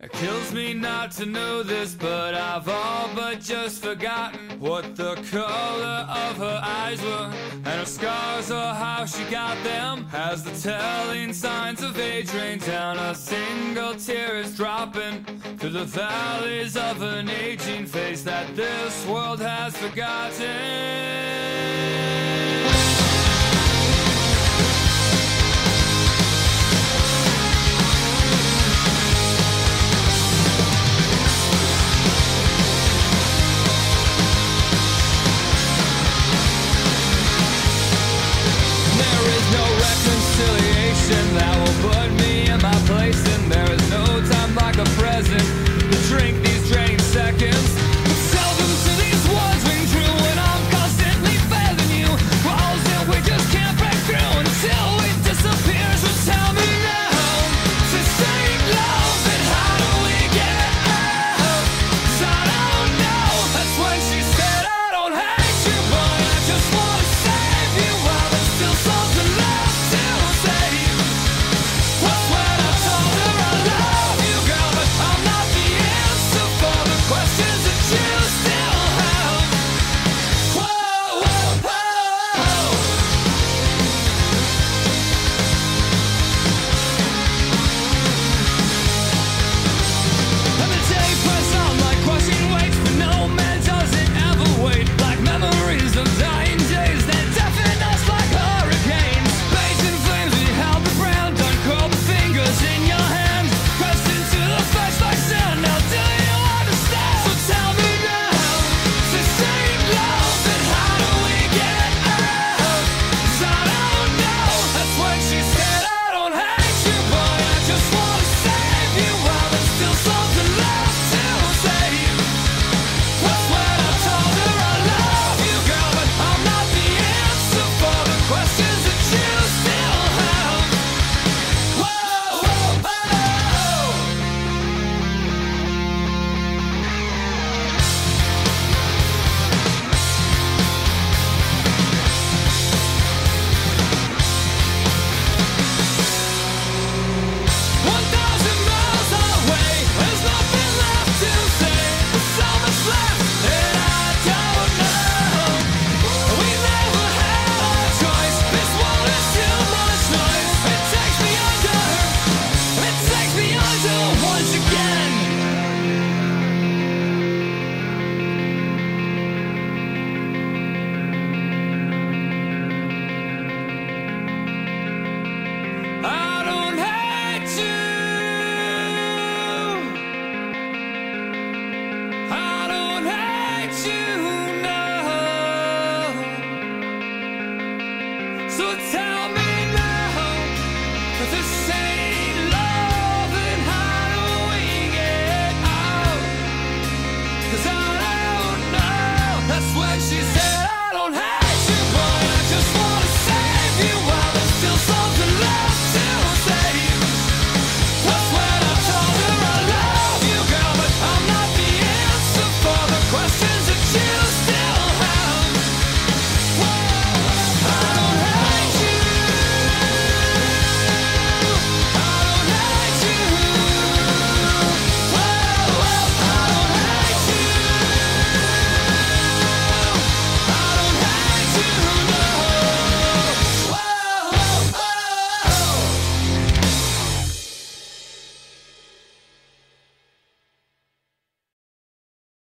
It kills me not to know this, but I've all but just forgotten what the color of her eyes were, and her scars or how she got them. As the telling signs of age rain down, a single tear is dropping through the valleys of an aging face that this world has forgotten. don't have